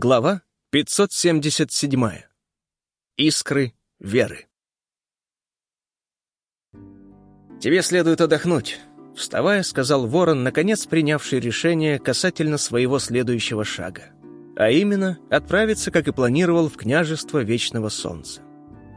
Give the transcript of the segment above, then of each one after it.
Глава 577. Искры веры. «Тебе следует отдохнуть», — вставая, сказал Ворон, наконец принявший решение касательно своего следующего шага. А именно, отправиться, как и планировал, в княжество Вечного Солнца.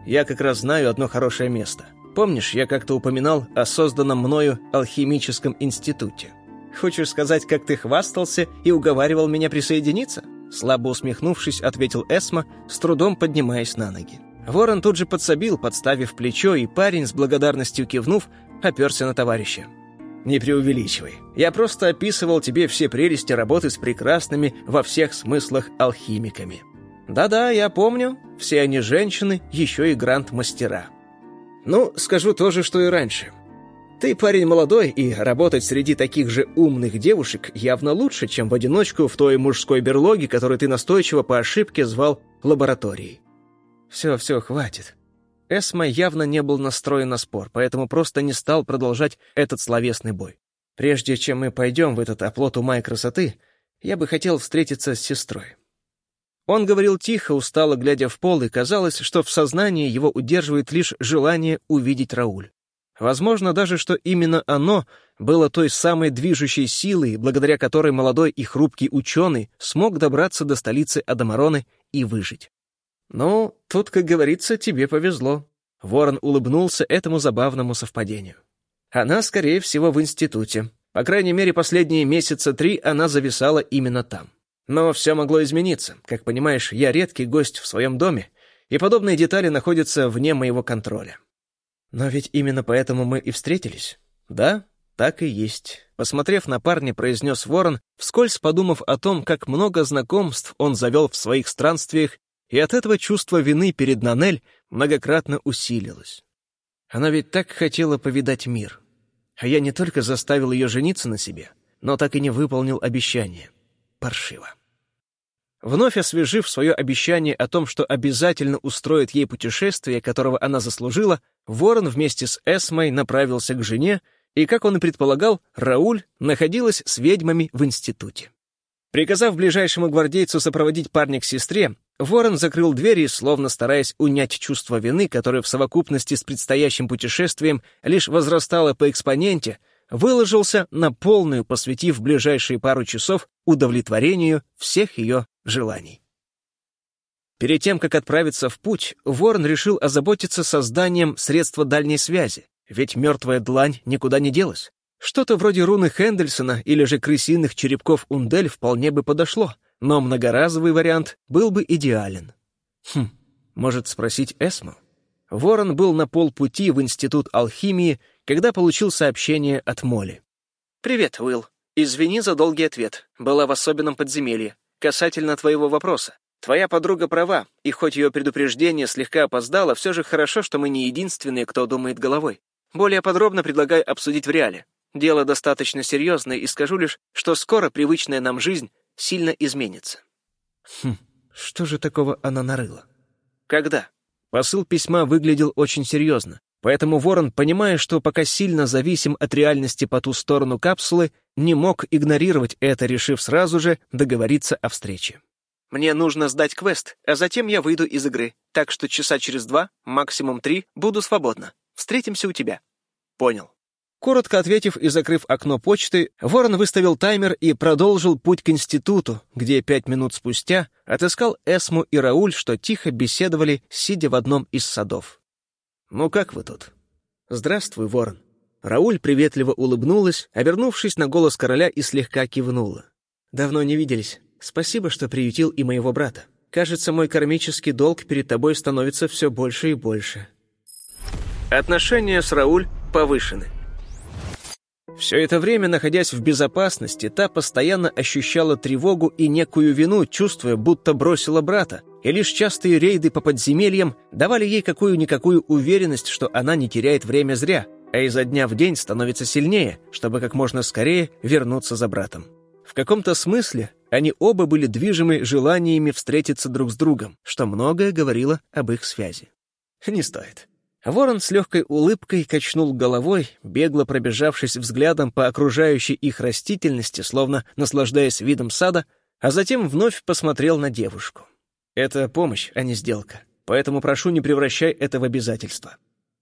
«Я как раз знаю одно хорошее место. Помнишь, я как-то упоминал о созданном мною алхимическом институте? Хочешь сказать, как ты хвастался и уговаривал меня присоединиться?» Слабо усмехнувшись, ответил Эсма, с трудом поднимаясь на ноги. Ворон тут же подсобил, подставив плечо, и парень, с благодарностью кивнув, оперся на товарища. «Не преувеличивай. Я просто описывал тебе все прелести работы с прекрасными во всех смыслах алхимиками. Да-да, я помню, все они женщины, еще и гранд-мастера. Ну, скажу то же, что и раньше. Ты парень молодой, и работать среди таких же умных девушек явно лучше, чем в одиночку в той мужской берлоге, которую ты настойчиво по ошибке звал лабораторией. Все, все, хватит. Эсма явно не был настроен на спор, поэтому просто не стал продолжать этот словесный бой. Прежде чем мы пойдем в этот оплот ума и красоты, я бы хотел встретиться с сестрой. Он говорил тихо, устало глядя в пол, и казалось, что в сознании его удерживает лишь желание увидеть Рауль. Возможно даже, что именно оно было той самой движущей силой, благодаря которой молодой и хрупкий ученый смог добраться до столицы Адамароны и выжить. «Ну, тут, как говорится, тебе повезло». Ворон улыбнулся этому забавному совпадению. «Она, скорее всего, в институте. По крайней мере, последние месяца три она зависала именно там. Но все могло измениться. Как понимаешь, я редкий гость в своем доме, и подобные детали находятся вне моего контроля. Но ведь именно поэтому мы и встретились. Да, так и есть. Посмотрев на парня, произнес Ворон, вскользь подумав о том, как много знакомств он завел в своих странствиях, и от этого чувство вины перед Нанель многократно усилилось. Она ведь так хотела повидать мир. А я не только заставил ее жениться на себе, но так и не выполнил обещание. Паршиво. Вновь освежив свое обещание о том, что обязательно устроит ей путешествие, которого она заслужила, Ворон вместе с Эсмой направился к жене, и, как он и предполагал, Рауль находилась с ведьмами в институте. Приказав ближайшему гвардейцу сопроводить парня к сестре, Ворон закрыл двери, словно стараясь унять чувство вины, которое в совокупности с предстоящим путешествием лишь возрастало по экспоненте, выложился на полную, посвятив ближайшие пару часов удовлетворению всех ее желаний. Перед тем, как отправиться в путь, Ворон решил озаботиться созданием средства дальней связи, ведь мертвая длань никуда не делась. Что-то вроде руны Хендельсона или же крысиных черепков Ундель вполне бы подошло, но многоразовый вариант был бы идеален. Хм, может спросить Эсму? Ворон был на полпути в Институт алхимии, когда получил сообщение от Моли. «Привет, Уилл. Извини за долгий ответ. Была в особенном подземелье. Касательно твоего вопроса. Твоя подруга права, и хоть ее предупреждение слегка опоздало, все же хорошо, что мы не единственные, кто думает головой. Более подробно предлагаю обсудить в реале. Дело достаточно серьезное, и скажу лишь, что скоро привычная нам жизнь сильно изменится. Хм, что же такого она нарыла? Когда? Посыл письма выглядел очень серьезно, поэтому Ворон, понимая, что пока сильно зависим от реальности по ту сторону капсулы, не мог игнорировать это, решив сразу же договориться о встрече. «Мне нужно сдать квест, а затем я выйду из игры, так что часа через два, максимум три, буду свободна. Встретимся у тебя». «Понял». Коротко ответив и закрыв окно почты, Ворон выставил таймер и продолжил путь к институту, где пять минут спустя отыскал Эсму и Рауль, что тихо беседовали, сидя в одном из садов. «Ну как вы тут?» «Здравствуй, Ворон», Рауль приветливо улыбнулась, обернувшись на голос короля и слегка кивнула. «Давно не виделись. Спасибо, что приютил и моего брата. Кажется, мой кармический долг перед тобой становится все больше и больше». Отношения с Рауль повышены. Все это время, находясь в безопасности, та постоянно ощущала тревогу и некую вину, чувствуя, будто бросила брата, и лишь частые рейды по подземельям давали ей какую-никакую уверенность, что она не теряет время зря — а изо дня в день становится сильнее, чтобы как можно скорее вернуться за братом. В каком-то смысле они оба были движимы желаниями встретиться друг с другом, что многое говорило об их связи. Не стоит. Ворон с легкой улыбкой качнул головой, бегло пробежавшись взглядом по окружающей их растительности, словно наслаждаясь видом сада, а затем вновь посмотрел на девушку. «Это помощь, а не сделка, поэтому прошу, не превращай это в обязательство».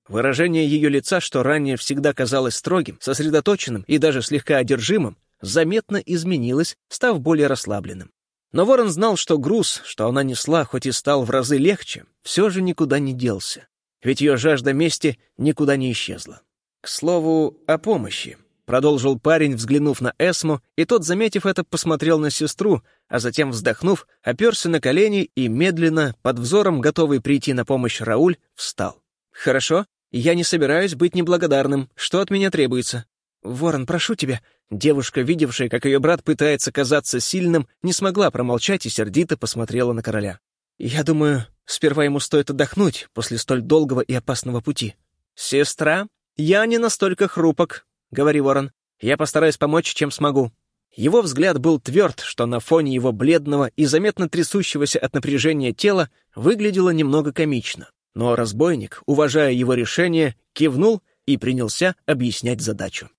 Выражение ее лица, что ранее всегда казалось строгим, сосредоточенным и даже слегка одержимым, заметно изменилось, став более расслабленным. Но Ворон знал, что груз, что она несла, хоть и стал в разы легче, все же никуда не делся. Ведь ее жажда мести никуда не исчезла. К слову, о помощи. Продолжил парень, взглянув на Эсму, и тот, заметив это, посмотрел на сестру, а затем, вздохнув, оперся на колени и медленно, под взором, готовый прийти на помощь Рауль, встал. «Хорошо, я не собираюсь быть неблагодарным. Что от меня требуется?» «Ворон, прошу тебя». Девушка, видевшая, как ее брат пытается казаться сильным, не смогла промолчать и сердито посмотрела на короля. «Я думаю, сперва ему стоит отдохнуть после столь долгого и опасного пути». «Сестра, я не настолько хрупок», — говори, Ворон. «Я постараюсь помочь, чем смогу». Его взгляд был тверд, что на фоне его бледного и заметно трясущегося от напряжения тела выглядело немного комично. Но разбойник, уважая его решение, кивнул и принялся объяснять задачу.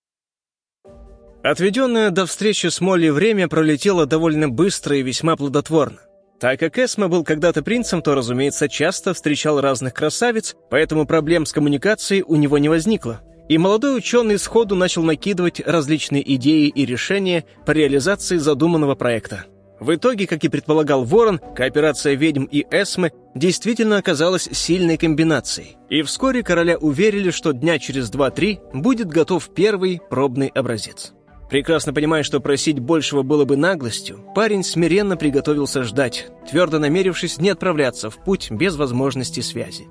Отведенное до встречи с Молли время пролетело довольно быстро и весьма плодотворно. Так как Эсма был когда-то принцем, то, разумеется, часто встречал разных красавиц, поэтому проблем с коммуникацией у него не возникло. И молодой ученый сходу начал накидывать различные идеи и решения по реализации задуманного проекта. В итоге, как и предполагал Ворон, кооперация ведьм и Эсмы действительно оказалась сильной комбинацией. И вскоре короля уверили, что дня через два-три будет готов первый пробный образец. Прекрасно понимая, что просить большего было бы наглостью, парень смиренно приготовился ждать, твердо намерившись не отправляться в путь без возможности связи.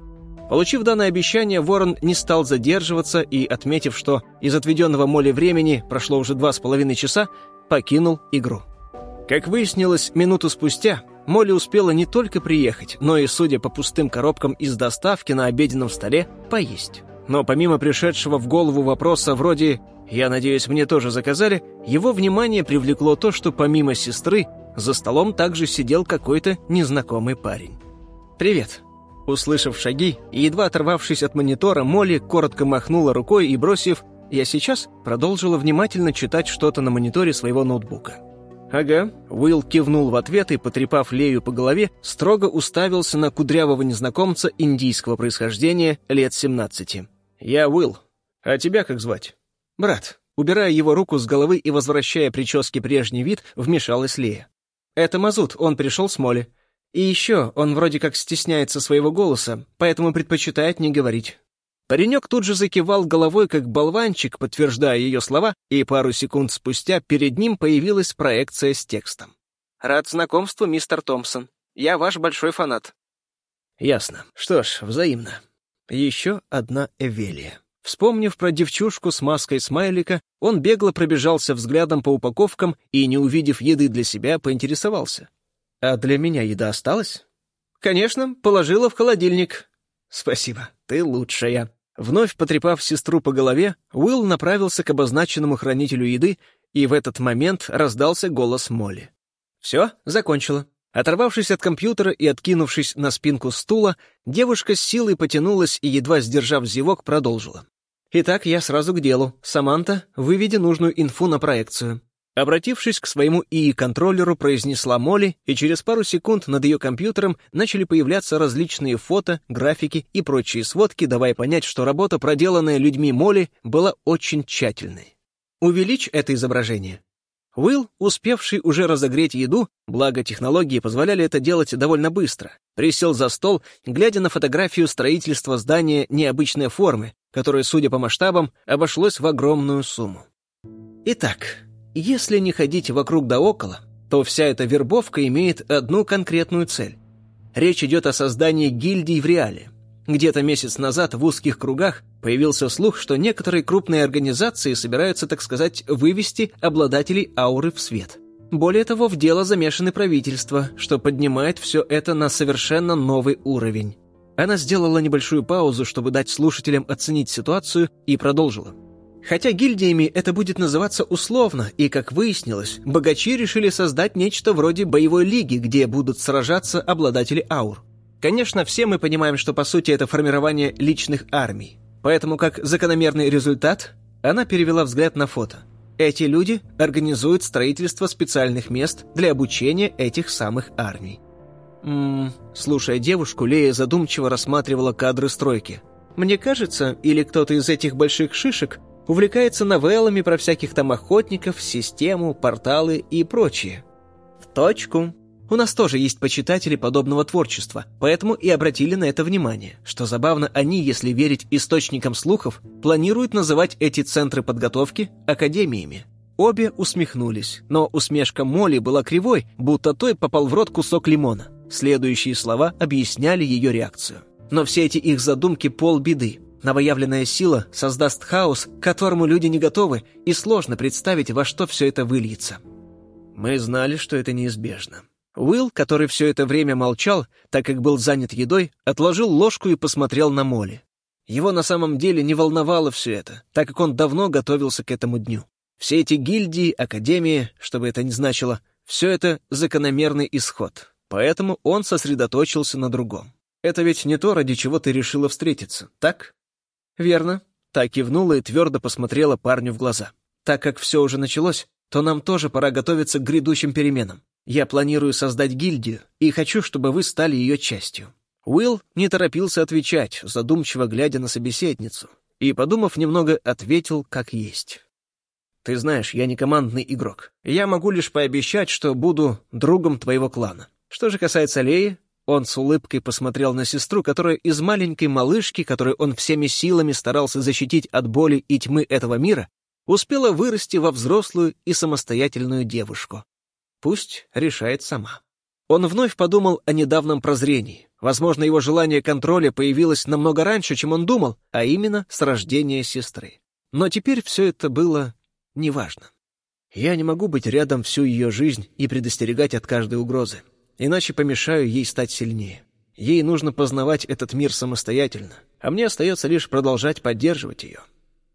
Получив данное обещание, Ворон не стал задерживаться и, отметив, что из отведенного Моле времени прошло уже два с половиной часа, покинул игру. Как выяснилось, минуту спустя Молли успела не только приехать, но и, судя по пустым коробкам из доставки на обеденном столе, поесть. Но помимо пришедшего в голову вопроса вроде «Я надеюсь, мне тоже заказали», его внимание привлекло то, что помимо сестры за столом также сидел какой-то незнакомый парень. «Привет». Услышав шаги и едва оторвавшись от монитора, Молли коротко махнула рукой и, бросив «Я сейчас», продолжила внимательно читать что-то на мониторе своего ноутбука. «Ага», — Уилл кивнул в ответ и, потрепав Лею по голове, строго уставился на кудрявого незнакомца индийского происхождения лет 17. «Я Уилл. А тебя как звать?» «Брат». Убирая его руку с головы и возвращая прическе прежний вид, вмешалась Лея. «Это Мазут, он пришел с Моли. И еще, он вроде как стесняется своего голоса, поэтому предпочитает не говорить». Паренек тут же закивал головой, как болванчик, подтверждая ее слова, и пару секунд спустя перед ним появилась проекция с текстом. «Рад знакомству, мистер Томпсон. Я ваш большой фанат». «Ясно. Что ж, взаимно». Еще одна Эвелия. Вспомнив про девчушку с маской смайлика, он бегло пробежался взглядом по упаковкам и, не увидев еды для себя, поинтересовался. «А для меня еда осталась?» «Конечно, положила в холодильник». «Спасибо, ты лучшая». Вновь потрепав сестру по голове, Уилл направился к обозначенному хранителю еды, и в этот момент раздался голос Молли. «Все, закончила». Оторвавшись от компьютера и откинувшись на спинку стула, девушка с силой потянулась и, едва сдержав зевок, продолжила. «Итак, я сразу к делу. Саманта, выведи нужную инфу на проекцию». Обратившись к своему ИИ-контроллеру, произнесла Молли, и через пару секунд над ее компьютером начали появляться различные фото, графики и прочие сводки, давая понять, что работа, проделанная людьми Молли, была очень тщательной. «Увеличь это изображение», Уилл, успевший уже разогреть еду, благо технологии позволяли это делать довольно быстро, присел за стол, глядя на фотографию строительства здания необычной формы, которое, судя по масштабам, обошлось в огромную сумму. Итак, если не ходить вокруг да около, то вся эта вербовка имеет одну конкретную цель. Речь идет о создании гильдий в реале — где-то месяц назад в узких кругах появился слух, что некоторые крупные организации собираются, так сказать, вывести обладателей ауры в свет. Более того, в дело замешаны правительства, что поднимает все это на совершенно новый уровень. Она сделала небольшую паузу, чтобы дать слушателям оценить ситуацию, и продолжила. Хотя гильдиями это будет называться условно, и, как выяснилось, богачи решили создать нечто вроде боевой лиги, где будут сражаться обладатели аур. Конечно, все мы понимаем, что по сути это формирование личных армий. Поэтому, как закономерный результат, она перевела взгляд на фото. Эти люди организуют строительство специальных мест для обучения этих самых армий. Ммм, слушая девушку, Лея задумчиво рассматривала кадры стройки. Мне кажется, или кто-то из этих больших шишек увлекается новеллами про всяких там охотников, систему, порталы и прочее. В точку. У нас тоже есть почитатели подобного творчества, поэтому и обратили на это внимание. Что забавно, они, если верить источникам слухов, планируют называть эти центры подготовки академиями. Обе усмехнулись, но усмешка Молли была кривой, будто той попал в рот кусок лимона. Следующие слова объясняли ее реакцию. Но все эти их задумки полбеды. Новоявленная сила создаст хаос, к которому люди не готовы, и сложно представить, во что все это выльется. Мы знали, что это неизбежно. Уилл, который все это время молчал, так как был занят едой, отложил ложку и посмотрел на Молли. Его на самом деле не волновало все это, так как он давно готовился к этому дню. Все эти гильдии, академии, что бы это ни значило, все это закономерный исход. Поэтому он сосредоточился на другом. Это ведь не то, ради чего ты решила встретиться, так? Верно. Так кивнула и твердо посмотрела парню в глаза. Так как все уже началось, то нам тоже пора готовиться к грядущим переменам. Я планирую создать гильдию и хочу, чтобы вы стали ее частью». Уилл не торопился отвечать, задумчиво глядя на собеседницу, и, подумав немного, ответил как есть. «Ты знаешь, я не командный игрок. Я могу лишь пообещать, что буду другом твоего клана. Что же касается Леи, он с улыбкой посмотрел на сестру, которая из маленькой малышки, которую он всеми силами старался защитить от боли и тьмы этого мира, успела вырасти во взрослую и самостоятельную девушку. Пусть решает сама. Он вновь подумал о недавнем прозрении. Возможно, его желание контроля появилось намного раньше, чем он думал, а именно с рождения сестры. Но теперь все это было неважно. Я не могу быть рядом всю ее жизнь и предостерегать от каждой угрозы, иначе помешаю ей стать сильнее. Ей нужно познавать этот мир самостоятельно, а мне остается лишь продолжать поддерживать ее.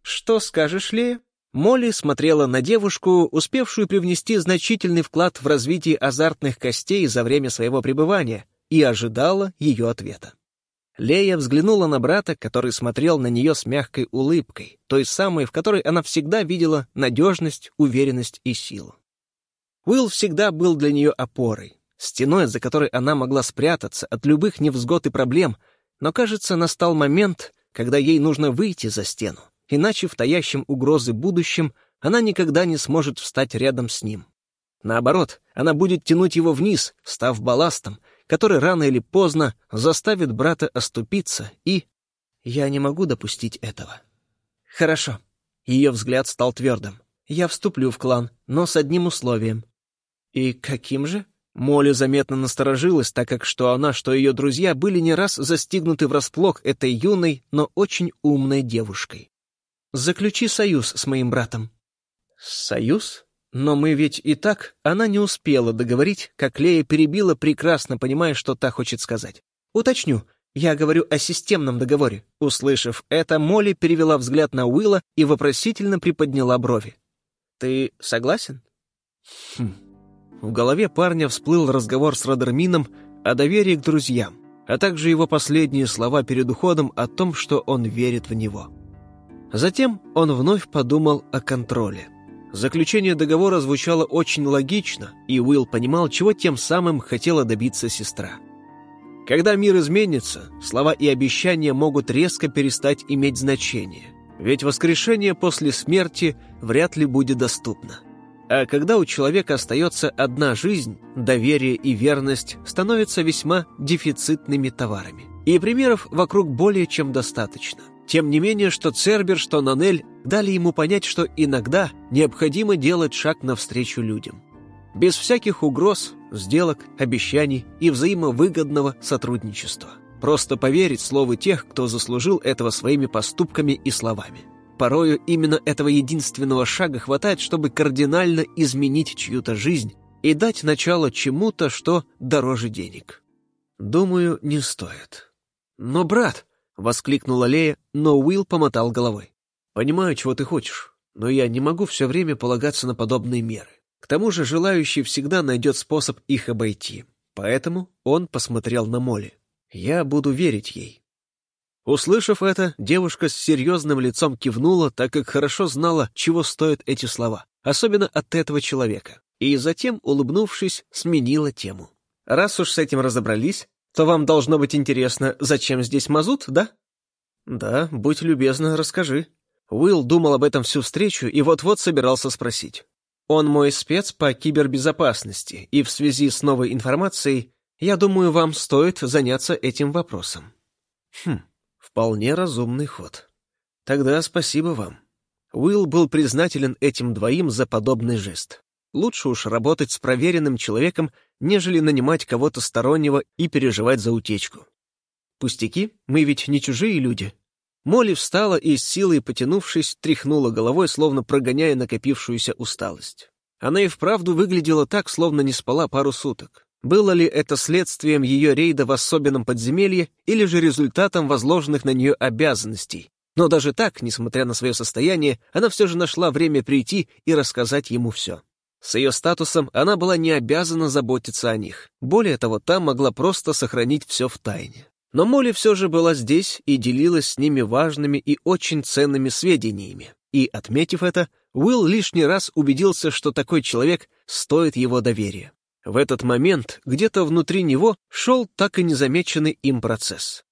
«Что скажешь, Лея?» Молли смотрела на девушку, успевшую привнести значительный вклад в развитие азартных костей за время своего пребывания, и ожидала ее ответа. Лея взглянула на брата, который смотрел на нее с мягкой улыбкой, той самой, в которой она всегда видела надежность, уверенность и силу. Уилл всегда был для нее опорой, стеной, за которой она могла спрятаться от любых невзгод и проблем, но, кажется, настал момент, когда ей нужно выйти за стену иначе в таящем угрозы будущем она никогда не сможет встать рядом с ним. Наоборот, она будет тянуть его вниз, став балластом, который рано или поздно заставит брата оступиться и... Я не могу допустить этого. Хорошо. Ее взгляд стал твердым. Я вступлю в клан, но с одним условием. И каким же? Молли заметно насторожилась, так как что она, что ее друзья были не раз застигнуты врасплох этой юной, но очень умной девушкой. Заключи союз с моим братом». «Союз? Но мы ведь и так...» Она не успела договорить, как Лея перебила, прекрасно понимая, что та хочет сказать. «Уточню, я говорю о системном договоре». Услышав это, Молли перевела взгляд на Уилла и вопросительно приподняла брови. «Ты согласен?» хм. В голове парня всплыл разговор с Родермином о доверии к друзьям, а также его последние слова перед уходом о том, что он верит в него. Затем он вновь подумал о контроле. Заключение договора звучало очень логично, и Уилл понимал, чего тем самым хотела добиться сестра. Когда мир изменится, слова и обещания могут резко перестать иметь значение, ведь воскрешение после смерти вряд ли будет доступно. А когда у человека остается одна жизнь, доверие и верность становятся весьма дефицитными товарами. И примеров вокруг более чем достаточно. Тем не менее, что Цербер, что Нанель дали ему понять, что иногда необходимо делать шаг навстречу людям. Без всяких угроз, сделок, обещаний и взаимовыгодного сотрудничества. Просто поверить слову тех, кто заслужил этого своими поступками и словами. Порою именно этого единственного шага хватает, чтобы кардинально изменить чью-то жизнь и дать начало чему-то, что дороже денег. Думаю, не стоит. Но, брат, — воскликнула Лея, но Уилл помотал головой. «Понимаю, чего ты хочешь, но я не могу все время полагаться на подобные меры. К тому же желающий всегда найдет способ их обойти. Поэтому он посмотрел на Молли. Я буду верить ей». Услышав это, девушка с серьезным лицом кивнула, так как хорошо знала, чего стоят эти слова. особенно от этого человека, и затем, улыбнувшись, сменила тему. «Раз уж с этим разобрались, то вам должно быть интересно, зачем здесь мазут, да?» «Да, будь любезна, расскажи». Уилл думал об этом всю встречу и вот-вот собирался спросить. «Он мой спец по кибербезопасности, и в связи с новой информацией, я думаю, вам стоит заняться этим вопросом». «Хм, вполне разумный ход. Тогда спасибо вам». Уилл был признателен этим двоим за подобный жест. Лучше уж работать с проверенным человеком, нежели нанимать кого-то стороннего и переживать за утечку. Пустяки, мы ведь не чужие люди. Молли встала и, с силой потянувшись, тряхнула головой, словно прогоняя накопившуюся усталость. Она и вправду выглядела так, словно не спала пару суток. Было ли это следствием ее рейда в особенном подземелье или же результатом возложенных на нее обязанностей? Но даже так, несмотря на свое состояние, она все же нашла время прийти и рассказать ему все. С ее статусом она была не обязана заботиться о них. Более того, та могла просто сохранить все в тайне. Но Молли все же была здесь и делилась с ними важными и очень ценными сведениями. И, отметив это, Уилл лишний раз убедился, что такой человек стоит его доверия. В этот момент где-то внутри него шел так и незамеченный им процесс.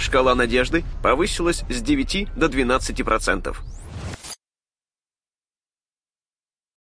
Шкала надежды повысилась с 9 до 12%.